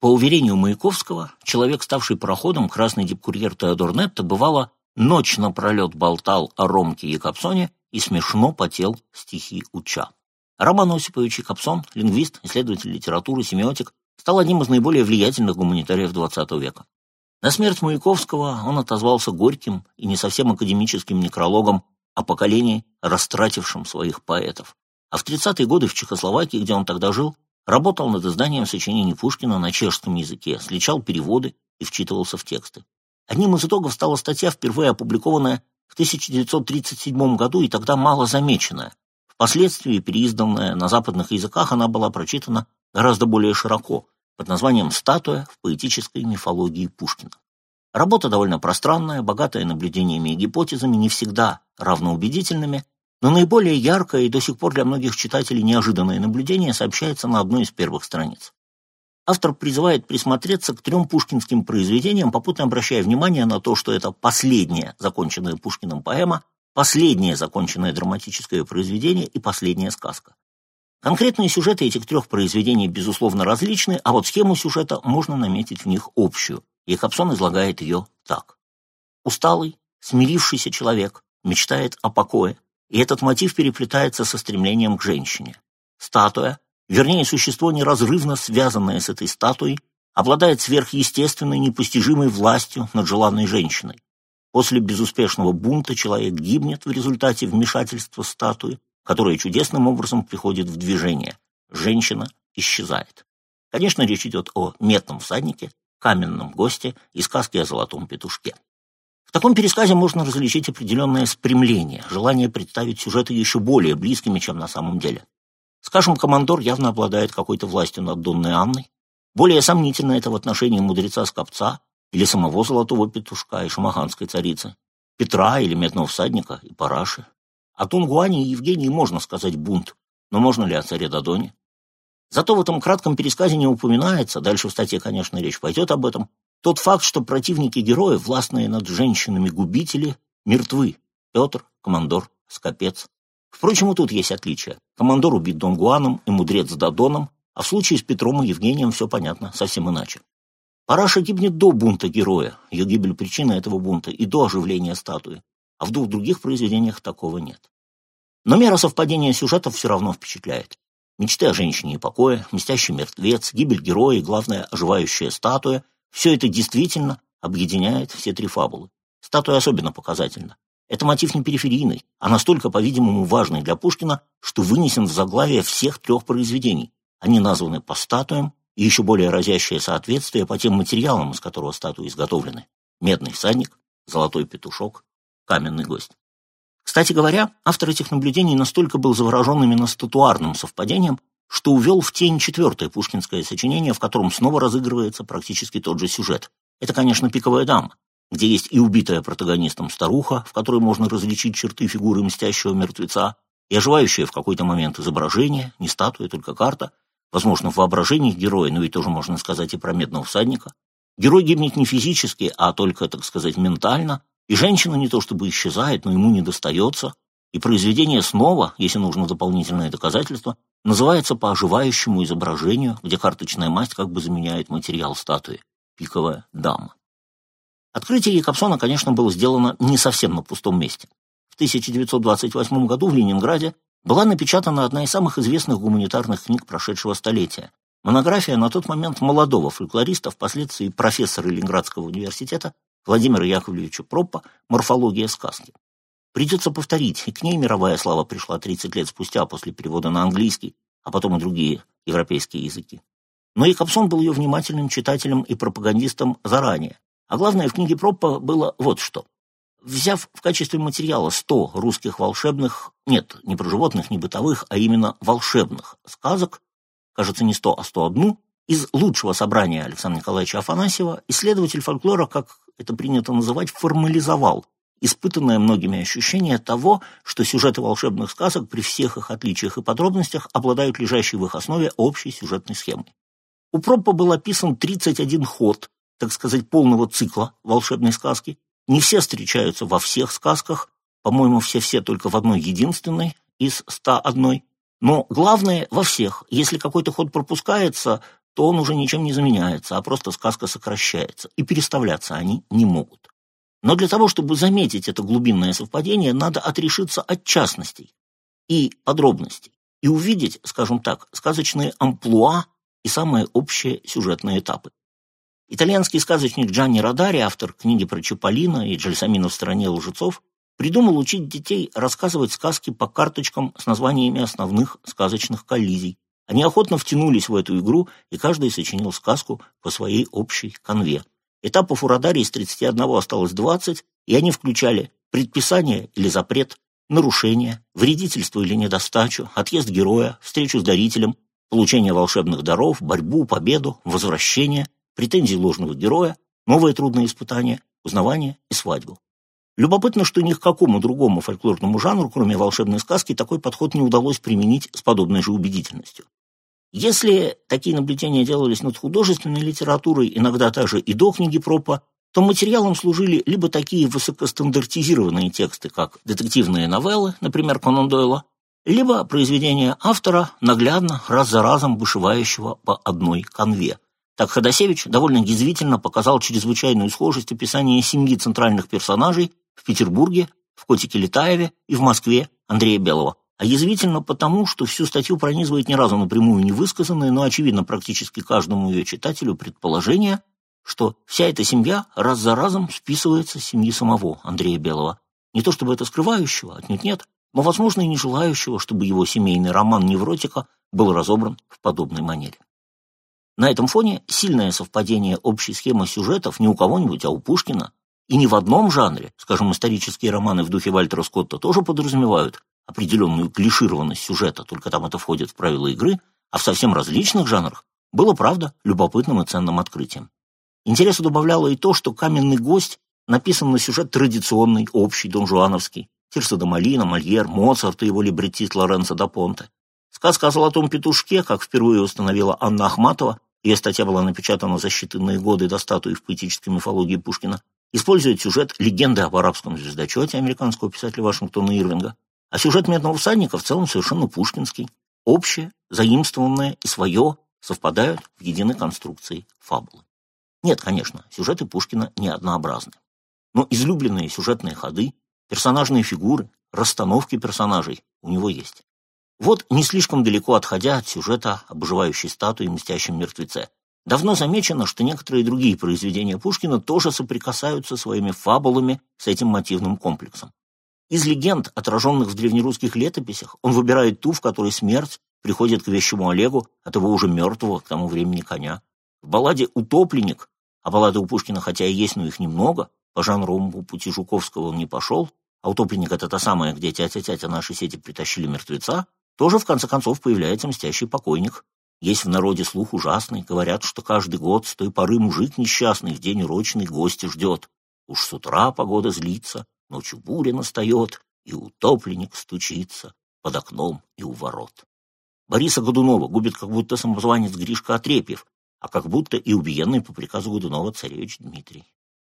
По уверению Маяковского, человек, ставший пароходом, красный дипкурьер Теодор Нетто, бывало, ночь напролет болтал о Ромке и Капсоне и смешно потел стихи уча. Роман Осипович Капсон, лингвист, исследователь литературы, семиотик, стал одним из наиболее влиятельных гуманитариев XX века. На смерть Маяковского он отозвался горьким и не совсем академическим некрологом о поколении, растратившем своих поэтов. А в 30-е годы в Чехословакии, где он тогда жил, Работал над изданием сочинений Пушкина на чешском языке, сличал переводы и вчитывался в тексты. Одним из итогов стала статья, впервые опубликованная в 1937 году и тогда мало замеченная. Впоследствии, переизданная на западных языках, она была прочитана гораздо более широко, под названием «Статуя в поэтической мифологии Пушкина». Работа довольно пространная, богатая наблюдениями и гипотезами, не всегда равноубедительными, но наиболее яркое и до сих пор для многих читателей неожиданное наблюдение сообщается на одной из первых страниц. Автор призывает присмотреться к трем пушкинским произведениям, попутно обращая внимание на то, что это последняя законченная Пушкиным поэма, последнее законченное драматическое произведение и последняя сказка. Конкретные сюжеты этих трех произведений, безусловно, различны, а вот схему сюжета можно наметить в них общую, и Капсон излагает ее так. Усталый, смирившийся человек мечтает о покое, и этот мотив переплетается со стремлением к женщине. Статуя, вернее, существо, неразрывно связанное с этой статуей, обладает сверхъестественной, непостижимой властью над желанной женщиной. После безуспешного бунта человек гибнет в результате вмешательства статуи, которая чудесным образом приходит в движение. Женщина исчезает. Конечно, речь идет о метном всаднике, каменном госте и сказке о золотом петушке. В таком пересказе можно различить определенное спрямление, желание представить сюжеты еще более близкими, чем на самом деле. Скажем, командор явно обладает какой-то властью над Донной Анной. Более сомнительно это в отношении мудреца Скопца или самого Золотого Петушка и Шамаханской царицы, Петра или Медного всадника и Параши. О Тунгуане и Евгении можно сказать бунт, но можно ли о царе Дадоне? Зато в этом кратком пересказе не упоминается, дальше в статье, конечно, речь пойдет об этом, тот факт, что противники героя, властные над женщинами губители, мертвы. Петр, командор, скопец. Впрочем, и тут есть отличие. Командор убит Дон Гуаном и мудрец Дадоном, а в случае с Петром и Евгением все понятно, совсем иначе. Параша гибнет до бунта героя, ее гибель причина этого бунта, и до оживления статуи, а в двух других произведениях такого нет. Но мера совпадения сюжетов все равно впечатляет. Мечты о женщине и покое, мстящий мертвец, гибель героя и, главное, оживающая статуя — все это действительно объединяет все три фабулы. Статуя особенно показательна. Это мотив не периферийный, а настолько, по-видимому, важный для Пушкина, что вынесен в заглавие всех трех произведений. Они названы по статуям и еще более разящее соответствие по тем материалам, из которого статуи изготовлены. Медный всадник, золотой петушок, каменный гость. Кстати говоря, автор этих наблюдений настолько был заворожен именно статуарным совпадением, что увел в тень четвертое пушкинское сочинение, в котором снова разыгрывается практически тот же сюжет. Это, конечно, «Пиковая дама», где есть и убитая протагонистом старуха, в которой можно различить черты фигуры мстящего мертвеца, и оживающее в какой-то момент изображение, не статуя, только карта, возможно, в воображении героя, но ведь тоже можно сказать и про медного всадника. Герой гибнет не физически, а только, так сказать, ментально, и женщина не то чтобы исчезает, но ему не достается, и произведение снова, если нужно дополнительное доказательство, называется по оживающему изображению, где карточная масть как бы заменяет материал статуи – пиковая дама. Открытие Якобсона, конечно, было сделано не совсем на пустом месте. В 1928 году в Ленинграде была напечатана одна из самых известных гуманитарных книг прошедшего столетия – монография на тот момент молодого фольклориста, впоследствии профессора Ленинградского университета Владимира Яковлевича Проппа «Морфология сказки». Придется повторить, и к ней мировая слава пришла 30 лет спустя после перевода на английский, а потом и другие европейские языки. Но и Капсон был ее внимательным читателем и пропагандистом заранее. А главное, в книге Проппа было вот что. Взяв в качестве материала 100 русских волшебных, нет, не про животных, не бытовых, а именно волшебных сказок, кажется, не 100, а 101, из лучшего собрания Александра Николаевича Афанасьева, исследователь фольклора, как это принято называть, формализовал испытанное многими ощущение того, что сюжеты волшебных сказок при всех их отличиях и подробностях обладают лежащей в их основе общей сюжетной схемой. У Проппа был описан 31 ход, так сказать, полного цикла волшебной сказки. Не все встречаются во всех сказках, по-моему, все-все только в одной единственной из 101. Но главное во всех. Если какой-то ход пропускается, то он уже ничем не заменяется, а просто сказка сокращается, и переставляться они не могут. Но для того, чтобы заметить это глубинное совпадение, надо отрешиться от частностей и подробностей и увидеть, скажем так, сказочные амплуа и самые общие сюжетные этапы. Итальянский сказочник Джанни Радари, автор книги про Чаполина и Джальсамина в стране лжецов, придумал учить детей рассказывать сказки по карточкам с названиями основных сказочных коллизий. Они охотно втянулись в эту игру, и каждый сочинил сказку по своей общей конве. Этапов у Радари из 31 осталось 20, и они включали предписание или запрет, нарушение, вредительство или недостачу, отъезд героя, встречу с дарителем, получение волшебных даров, борьбу, победу, возвращение, претензии ложного героя, новые трудные испытания, узнавание и свадьбу. Любопытно, что ни к какому другому фольклорному жанру, кроме волшебной сказки, такой подход не удалось применить с подобной же убедительностью. Если такие наблюдения делались над художественной литературой, иногда также и до книги Пропа, то материалом служили либо такие высокостандартизированные тексты, как детективные новеллы, например, Конан Дойла, либо произведения автора, наглядно, раз за разом вышивающего по одной конве. Так Ходосевич довольно язвительно показал чрезвычайную схожесть описания семьи центральных персонажей в Петербурге, в Котике Летаеве и в Москве Андрея Белого, а язвительно потому, что всю статью пронизывает ни разу напрямую не высказанное, но очевидно практически каждому ее читателю предположение, что вся эта семья раз за разом списывается с семьи самого Андрея Белого. Не то чтобы это скрывающего, отнюдь нет, но, возможно, и не желающего, чтобы его семейный роман «Невротика» был разобран в подобной манере. На этом фоне сильное совпадение общей схемы сюжетов не у кого-нибудь, а у Пушкина и не в одном жанре, скажем, исторические романы в духе Вальтера Скотта тоже подразумевают определенную клишированность сюжета, только там это входит в правила игры, а в совсем различных жанрах было, правда, любопытным и ценным открытием. Интересу добавляло и то, что «Каменный гость» написан на сюжет традиционный, общий, донжуановский. Тирса де Малина, Мольер, Моцарт и его либретист Лоренцо да Понте. Сказка о золотом петушке, как впервые установила Анна Ахматова, ее статья была напечатана за считанные годы до статуи в поэтической мифологии Пушкина, использует сюжет легенды об арабском звездочете американского писателя Вашингтона Ирвинга, а сюжет «Медного всадника» в целом совершенно пушкинский. Общее, заимствованное и свое совпадают в единой конструкции фабулы. Нет, конечно, сюжеты Пушкина не однообразны. Но излюбленные сюжетные ходы, персонажные фигуры, расстановки персонажей у него есть. Вот не слишком далеко отходя от сюжета об оживающей статуе и мстящем мертвеце, Давно замечено, что некоторые другие произведения Пушкина тоже соприкасаются своими фабулами с этим мотивным комплексом. Из легенд, отраженных в древнерусских летописях, он выбирает ту, в которой смерть приходит к вещему Олегу от его уже мертвого к тому времени коня. В балладе «Утопленник», а баллады у Пушкина хотя и есть, но их немного, по жанровому пути Жуковского он не пошел, а «Утопленник» — это та самая, где тятя-тятя наши сети притащили мертвеца, тоже в конце концов появляется мстящий покойник, есть в народе слух ужасный, говорят, что каждый год с той поры мужик несчастный в день урочный гости ждет. Уж с утра погода злится, ночью буря настает, и утопленник стучится под окном и у ворот. Бориса Годунова губит как будто самозванец Гришка Отрепьев, а как будто и убиенный по приказу Годунова царевич Дмитрий.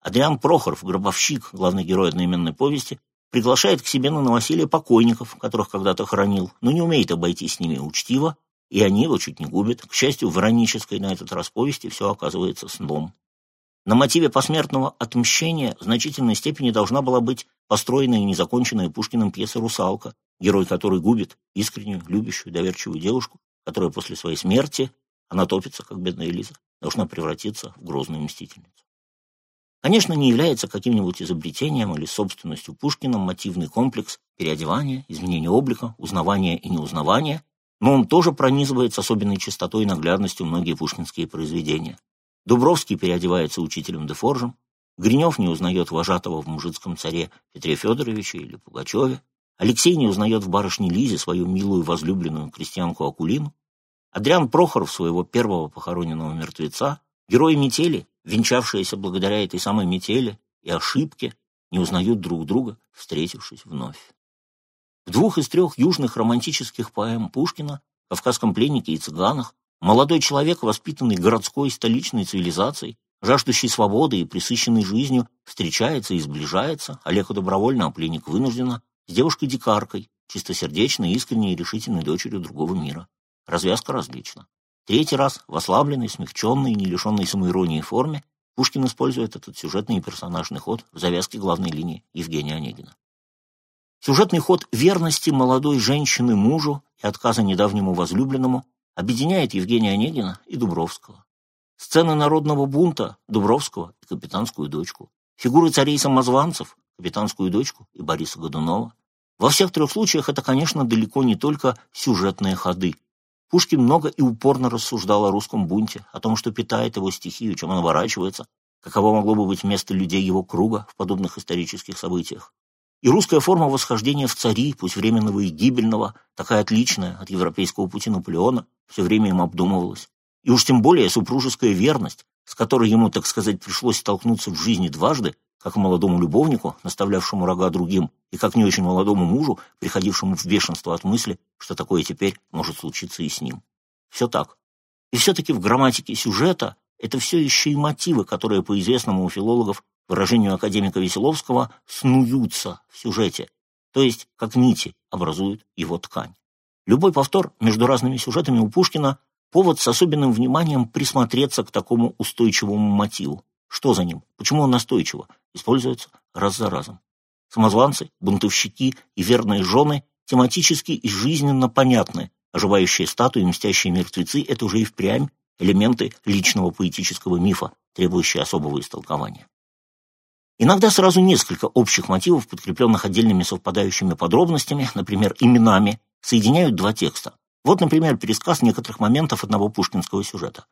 Адриан Прохоров, гробовщик, главный герой одноименной повести, приглашает к себе на новоселье покойников, которых когда-то хоронил, но не умеет обойтись с ними учтиво и они его чуть не губят. К счастью, в иронической на этот раз повести все оказывается сном. На мотиве посмертного отмщения в значительной степени должна была быть построена и незаконченная Пушкиным пьеса «Русалка», герой которой губит искреннюю, любящую, доверчивую девушку, которая после своей смерти, она топится, как бедная Лиза, должна превратиться в грозную мстительницу. Конечно, не является каким-нибудь изобретением или собственностью Пушкина мотивный комплекс переодевания, изменения облика, узнавания и неузнавания, но он тоже пронизывает с особенной чистотой и наглядностью многие пушкинские произведения. Дубровский переодевается учителем Дефоржем, Гринев не узнает вожатого в мужицком царе Петре Федоровиче или Пугачеве, Алексей не узнает в барышне Лизе свою милую возлюбленную крестьянку Акулину, Адриан Прохоров своего первого похороненного мертвеца, герои метели, венчавшиеся благодаря этой самой метели и ошибке, не узнают друг друга, встретившись вновь. В двух из трех южных романтических поэм Пушкина «Кавказском пленнике» и «Цыганах» молодой человек, воспитанный городской столичной цивилизацией, жаждущий свободы и присыщенной жизнью, встречается и сближается, Олег добровольно, а пленник вынужденно, с девушкой-дикаркой, чистосердечной, искренней и решительной дочерью другого мира. Развязка различна. Третий раз в ослабленной, смягченной и не лишенной самоиронии форме Пушкин использует этот сюжетный и персонажный ход в завязке главной линии Евгения Онегина. Сюжетный ход верности молодой женщины мужу и отказа недавнему возлюбленному объединяет Евгения Онегина и Дубровского. Сцены народного бунта Дубровского и капитанскую дочку. Фигуры царей-самозванцев, капитанскую дочку и Бориса Годунова. Во всех трех случаях это, конечно, далеко не только сюжетные ходы. Пушкин много и упорно рассуждал о русском бунте, о том, что питает его стихию, чем он ворачивается, каково могло бы быть место людей его круга в подобных исторических событиях. И русская форма восхождения в цари, пусть временного и гибельного, такая отличная от европейского пути Наполеона, все время им обдумывалась. И уж тем более супружеская верность, с которой ему, так сказать, пришлось столкнуться в жизни дважды, как молодому любовнику, наставлявшему рога другим, и как не очень молодому мужу, приходившему в бешенство от мысли, что такое теперь может случиться и с ним. Все так. И все-таки в грамматике сюжета это все еще и мотивы, которые, по известному у филологов выражению академика Веселовского, снуются в сюжете, то есть как нити образуют его ткань. Любой повтор между разными сюжетами у Пушкина – повод с особенным вниманием присмотреться к такому устойчивому мотиву. Что за ним? Почему он настойчиво? Используется раз за разом. Самозванцы, бунтовщики и верные жены тематически и жизненно понятны. Оживающие статуи, мстящие мертвецы – это уже и впрямь элементы личного поэтического мифа, требующие особого истолкования. Иногда сразу несколько общих мотивов, подкрепленных отдельными совпадающими подробностями, например, именами, соединяют два текста. Вот, например, пересказ некоторых моментов одного пушкинского сюжета.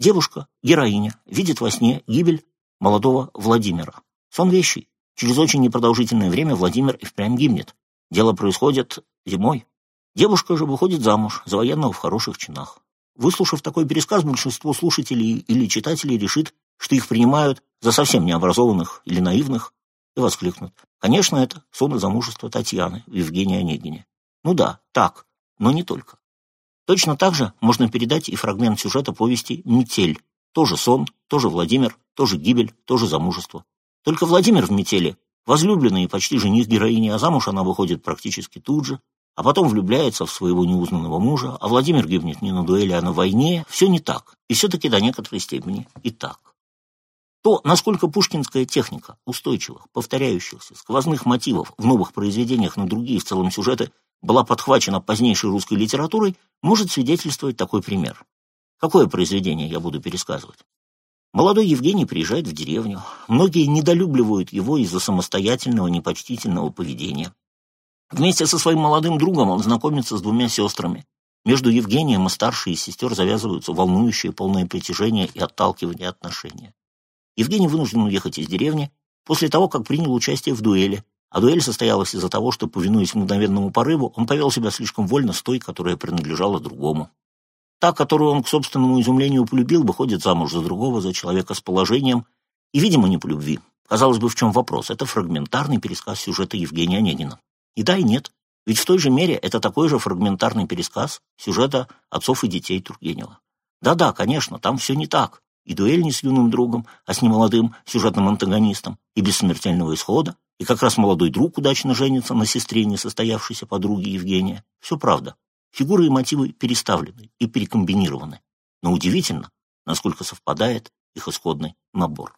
Девушка, героиня, видит во сне гибель молодого Владимира. Сон вещий. Через очень непродолжительное время Владимир и впрямь гибнет. Дело происходит зимой. Девушка же выходит замуж за военного в хороших чинах. Выслушав такой пересказ, большинство слушателей или читателей решит, что их принимают за совсем необразованных или наивных, и воскликнут. Конечно, это сон и замужество Татьяны в Евгении Онегине. Ну да, так, но не только. Точно так же можно передать и фрагмент сюжета повести «Метель». Тоже сон, тоже Владимир, тоже гибель, тоже замужество. Только Владимир в «Метели» возлюбленный и почти жених героини, а замуж она выходит практически тут же, а потом влюбляется в своего неузнанного мужа, а Владимир гибнет не на дуэли, а на войне. Все не так. И все-таки до некоторой степени и так. То, насколько пушкинская техника устойчивых, повторяющихся, сквозных мотивов в новых произведениях на другие в целом сюжеты была подхвачена позднейшей русской литературой, может свидетельствовать такой пример. Какое произведение я буду пересказывать? Молодой Евгений приезжает в деревню. Многие недолюбливают его из-за самостоятельного, непочтительного поведения. Вместе со своим молодым другом он знакомится с двумя сестрами. Между Евгением и старшей из сестер завязываются волнующие, полное притяжение и отталкивание отношения. Евгений вынужден уехать из деревни после того, как принял участие в дуэли, а дуэль состоялась из-за того, что, повинуясь мгновенному порыву, он повел себя слишком вольно с той, которая принадлежала другому. Та, которую он к собственному изумлению полюбил, выходит замуж за другого, за человека с положением, и, видимо, не по любви. Казалось бы, в чем вопрос? Это фрагментарный пересказ сюжета Евгения Онегина. И да, и нет. Ведь в той же мере это такой же фрагментарный пересказ сюжета отцов и детей Тургенева. Да-да, конечно, там все не так. И дуэль не с юным другом, а с немолодым сюжетным антагонистом, и без смертельного исхода, и как раз молодой друг удачно женится на сестре несостоявшейся подруги Евгения. Все правда. Фигуры и мотивы переставлены и перекомбинированы. Но удивительно, насколько совпадает их исходный набор.